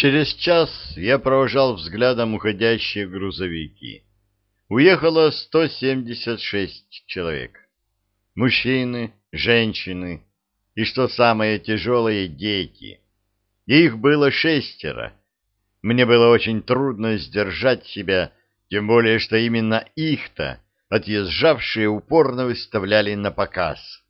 Через час я провожал взглядом уходящие грузовики. Уехало 176 человек. Мужчины, женщины и, что самое тяжелое, дети. Их было шестеро. Мне было очень трудно сдержать себя, тем более, что именно их-то отъезжавшие упорно выставляли на показ.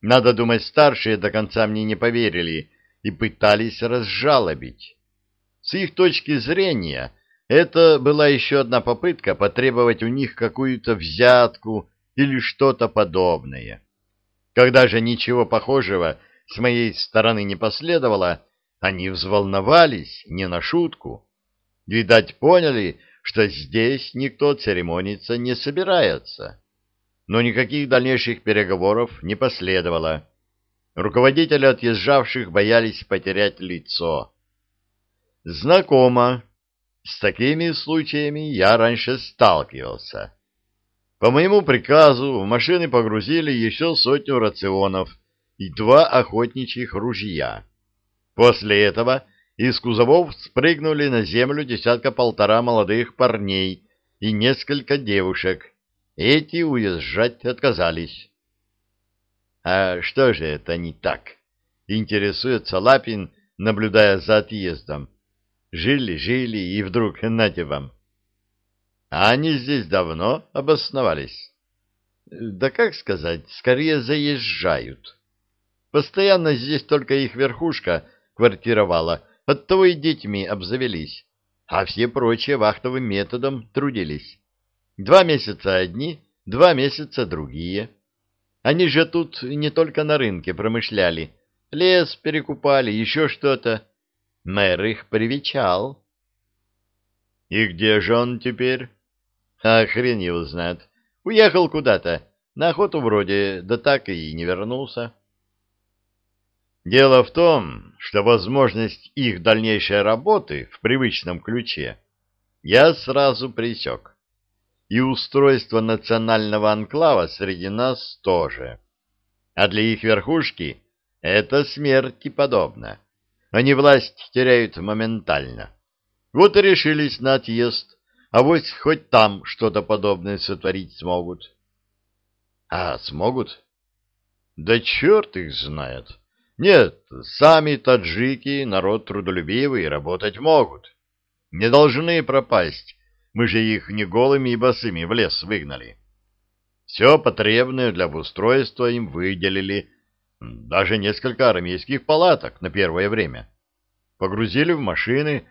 Надо думать, старшие до конца мне не поверили и пытались разжалобить. С их точки зрения, это была еще одна попытка потребовать у них какую-то взятку или что-то подобное. Когда же ничего похожего с моей стороны не последовало, они взволновались не на шутку. Видать, поняли, что здесь никто церемониться не собирается. Но никаких дальнейших переговоров не последовало. Руководители отъезжавших боялись потерять лицо. Знакомо. С такими случаями я раньше сталкивался. По моему приказу в машины погрузили еще сотню рационов и два охотничьих ружья. После этого из кузовов спрыгнули на землю десятка-полтора молодых парней и несколько девушек. Эти уезжать отказались. А что же это не так? Интересуется Лапин, наблюдая за отъездом. Жили, жили, и вдруг нате вам. А они здесь давно обосновались? Да как сказать, скорее заезжают. Постоянно здесь только их верхушка квартировала, оттого и детьми обзавелись, а все прочие вахтовым методом трудились. Два месяца одни, два месяца другие. Они же тут не только на рынке промышляли, лес перекупали, еще что-то. Мэр их привечал. И где же он теперь? А его знает. Уехал куда-то, на охоту вроде, да так и не вернулся. Дело в том, что возможность их дальнейшей работы в привычном ключе я сразу пресек. И устройство национального анклава среди нас тоже. А для их верхушки это смерти подобно. Они власть теряют моментально. Вот и решились на отъезд, а вот хоть там что-то подобное сотворить смогут. А смогут? Да черт их знает. Нет, сами таджики народ трудолюбивый, работать могут. Не должны пропасть. Мы же их не голыми и босыми в лес выгнали. Все потребное для обустройства им выделили, даже несколько армейских палаток на первое время. Погрузили в машины,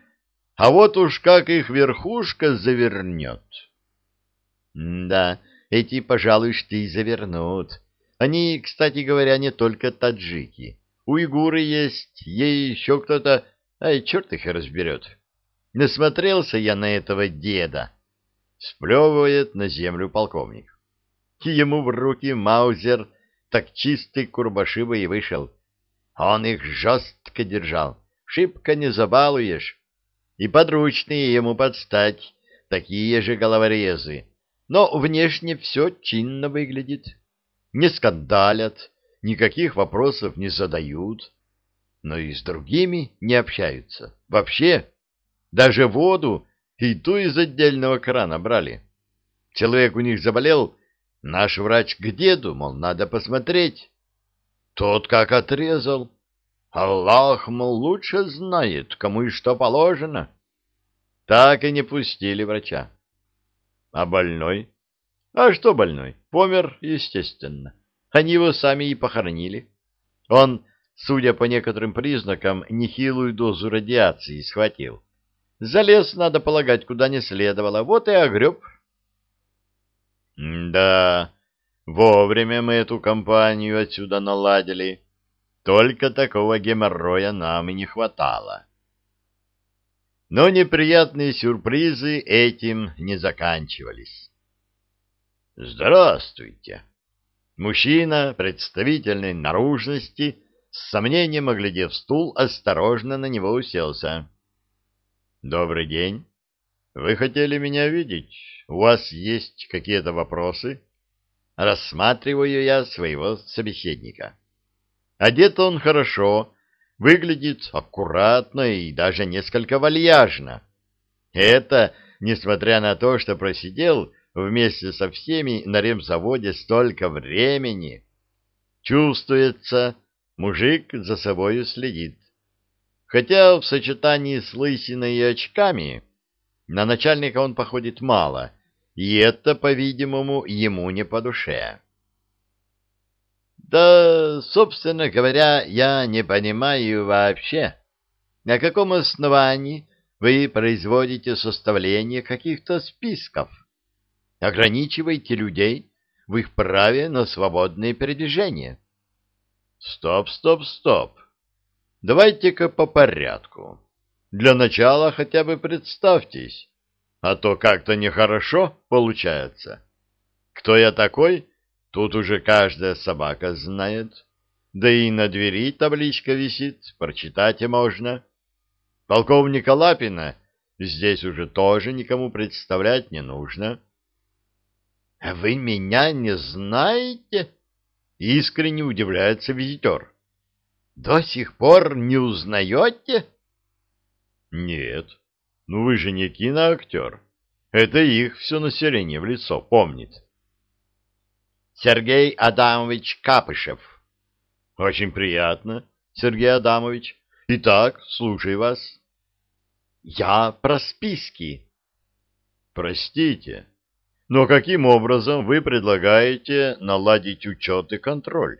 а вот уж как их верхушка завернет. да, эти, пожалуй, что и завернут. Они, кстати говоря, не только таджики. Уйгуры есть, ей еще кто-то... Ай, черт их разберет. Насмотрелся я на этого деда. Сплевывает на землю полковник. Ему в руки маузер так чистый курбашивый и вышел. Он их жестко держал, шибко не забалуешь. И подручные ему подстать, такие же головорезы. Но внешне все чинно выглядит. Не скандалят, никаких вопросов не задают. Но и с другими не общаются. Вообще, даже воду и ту из отдельного крана брали. Человек у них заболел, Наш врач к деду, мол, надо посмотреть. Тот как отрезал. Аллах, мол, лучше знает, кому и что положено. Так и не пустили врача. А больной? А что больной? Помер, естественно. Они его сами и похоронили. Он, судя по некоторым признакам, нехилую дозу радиации схватил. Залез, надо полагать, куда не следовало, вот и огреб да, вовремя мы эту компанию отсюда наладили. Только такого геморроя нам и не хватало. Но неприятные сюрпризы этим не заканчивались. «Здравствуйте!» Мужчина представительной наружности, с сомнением оглядев стул, осторожно на него уселся. «Добрый день. Вы хотели меня видеть?» У вас есть какие-то вопросы? Рассматриваю я своего собеседника. Одет он хорошо, выглядит аккуратно и даже несколько вальяжно. Это несмотря на то, что просидел вместе со всеми на ремзаводе столько времени. Чувствуется, мужик за собою следит. Хотя в сочетании с лысиной и очками на начальника он походит мало, и это, по-видимому, ему не по душе. Да, собственно говоря, я не понимаю вообще, на каком основании вы производите составление каких-то списков. Ограничиваете людей в их праве на свободное передвижение. Стоп, стоп, стоп. Давайте-ка по порядку. Для начала хотя бы представьтесь, а то как-то нехорошо получается. Кто я такой, тут уже каждая собака знает. Да и на двери табличка висит, прочитать и можно. Полковника Лапина здесь уже тоже никому представлять не нужно. — А вы меня не знаете? — искренне удивляется визитер. — До сих пор не узнаете? — Нет. Ну вы же не киноактер. Это их все население в лицо помнит. — Сергей Адамович Капышев. — Очень приятно, Сергей Адамович. Итак, слушаю вас. — Я про списки. — Простите. Но каким образом вы предлагаете наладить учет и контроль?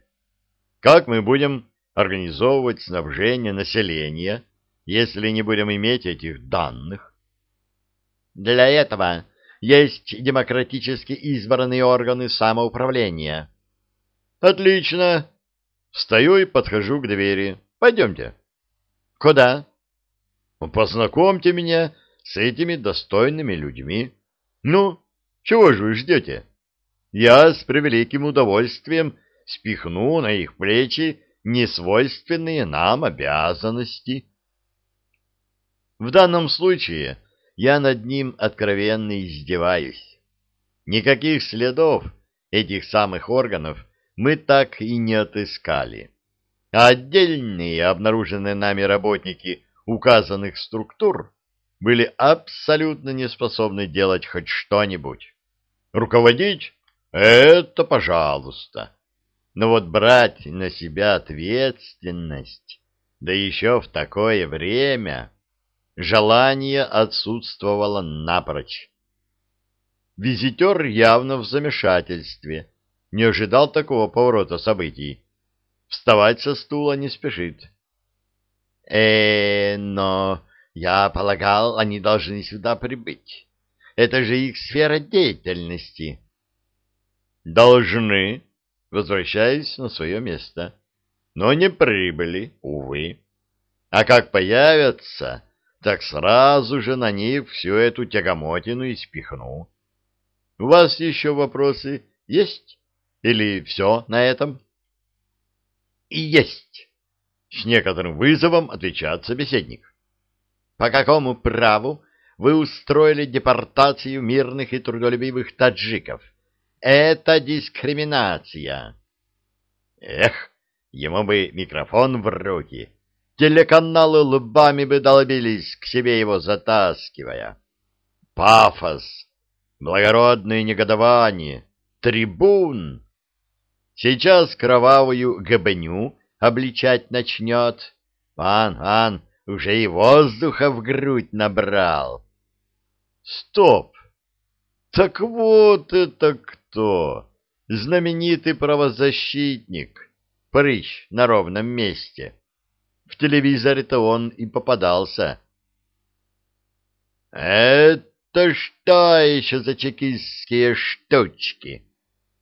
Как мы будем организовывать снабжение населения, если не будем иметь этих данных? Для этого есть демократически избранные органы самоуправления. Отлично. Встаю и подхожу к двери. Пойдемте. Куда? Познакомьте меня с этими достойными людьми. Ну, чего же вы ждете? Я с превеликим удовольствием спихну на их плечи несвойственные нам обязанности. В данном случае я над ним откровенно издеваюсь. Никаких следов этих самых органов мы так и не отыскали. А отдельные обнаруженные нами работники указанных структур были абсолютно не способны делать хоть что-нибудь. Руководить — это пожалуйста. Но вот брать на себя ответственность, да еще в такое время, желание отсутствовало напрочь. Визитер явно в замешательстве, не ожидал такого поворота событий. Вставать со стула не спешит. э но я полагал, они должны сюда прибыть. Это же их сфера деятельности. Должны, возвращаясь на свое место. Но не прибыли, увы. А как появятся, так сразу же на них всю эту тягомотину и спихну. У вас еще вопросы есть? Или все на этом? Есть. С некоторым вызовом отвечает собеседник. По какому праву вы устроили депортацию мирных и трудолюбивых таджиков. Это дискриминация. Эх, ему бы микрофон в руки. Телеканалы лбами бы долбились, к себе его затаскивая. Пафос, благородное негодование, трибун. Сейчас кровавую габеню обличать начнет. Ан, ан, уже и воздуха в грудь набрал. Стоп! Так вот это кто? Знаменитый правозащитник, прыщ на ровном месте. В телевизоре-то он и попадался. Это что еще за чекистские штучки?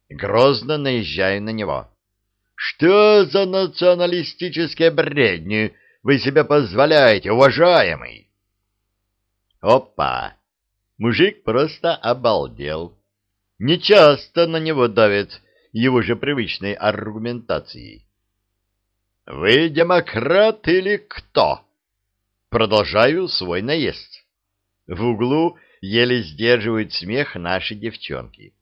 Грозно наезжаю на него. Что за националистические бредни вы себе позволяете, уважаемый? Опа! Мужик просто обалдел. Нечасто на него давят его же привычной аргументацией. «Вы демократ или кто?» Продолжаю свой наезд. В углу еле сдерживают смех наши девчонки.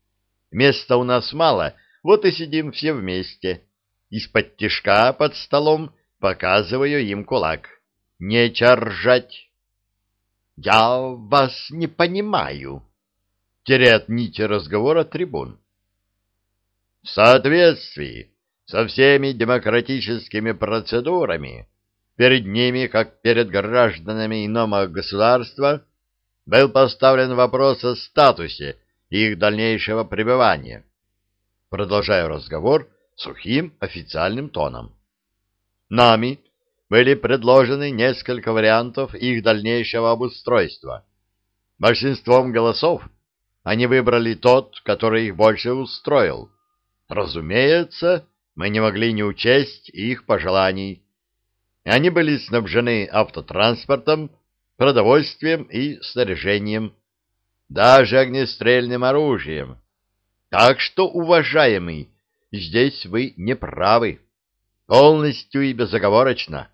Места у нас мало, вот и сидим все вместе. Из-под тишка под столом показываю им кулак. Не чаржать. Я вас не понимаю. Теряет нити разговора трибун. В соответствии со всеми демократическими процедурами, перед ними, как перед гражданами иного государства, был поставлен вопрос о статусе их дальнейшего пребывания. Продолжаю разговор сухим официальным тоном. Нами были предложены несколько вариантов их дальнейшего обустройства. Большинством голосов они выбрали тот, который их больше устроил. Разумеется, мы не могли не учесть их пожеланий. Они были снабжены автотранспортом, продовольствием и снаряжением, даже огнестрельным оружием. Так что, уважаемый, здесь вы не правы. Полностью и безоговорочно.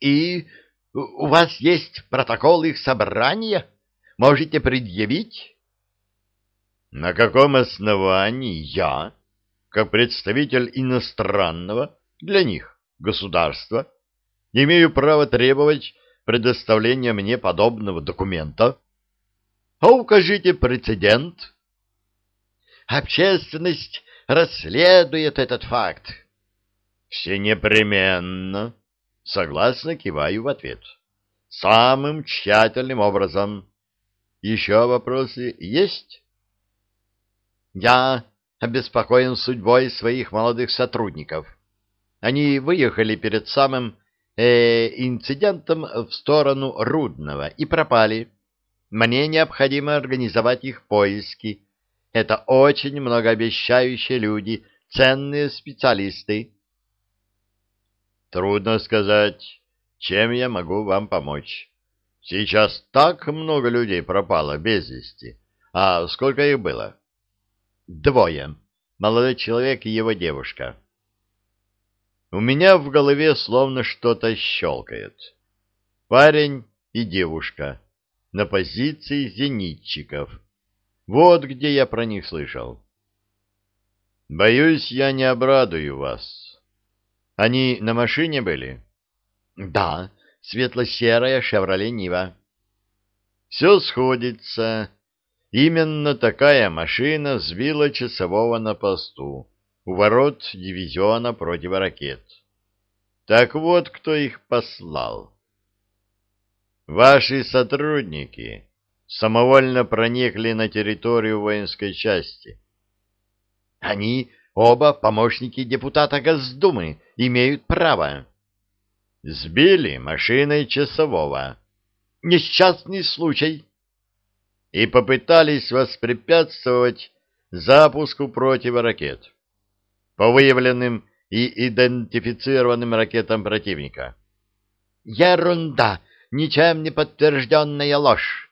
И у вас есть протокол их собрания? Можете предъявить? На каком основании я, как представитель иностранного для них государства, имею право требовать предоставления мне подобного документа? А укажите прецедент. Общественность расследует этот факт. Все непременно. Согласно киваю в ответ. Самым тщательным образом. Еще вопросы есть? Я обеспокоен судьбой своих молодых сотрудников. Они выехали перед самым э, инцидентом в сторону Рудного и пропали. Мне необходимо организовать их поиски. Это очень многообещающие люди, ценные специалисты. Трудно сказать, чем я могу вам помочь. Сейчас так много людей пропало без вести. А сколько их было? Двое. Молодой человек и его девушка. У меня в голове словно что-то щелкает. Парень и девушка на позиции зенитчиков. Вот где я про них слышал. Боюсь, я не обрадую вас. Они на машине были? Да, светло-серая «Шевроле Нива». Все сходится. Именно такая машина сбила часового на посту у ворот дивизиона противоракет. Так вот, кто их послал. Ваши сотрудники самовольно проникли на территорию воинской части. Они оба помощники депутата Госдумы, имеют право. Сбили машиной часового. Несчастный случай и попытались воспрепятствовать запуску противоракет по выявленным и идентифицированным ракетам противника. Ерунда, ничем не подтвержденная ложь.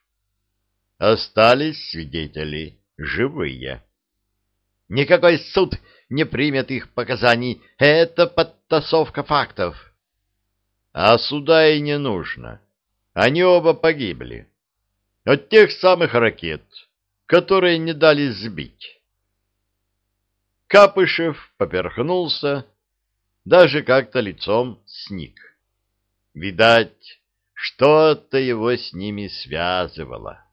Остались свидетели, живые. Никакой суд не примет их показаний, это подтасовка фактов. А суда и не нужно. Они оба погибли от тех самых ракет, которые не дали сбить. Капышев поперхнулся, даже как-то лицом сник. Видать, что-то его с ними связывало.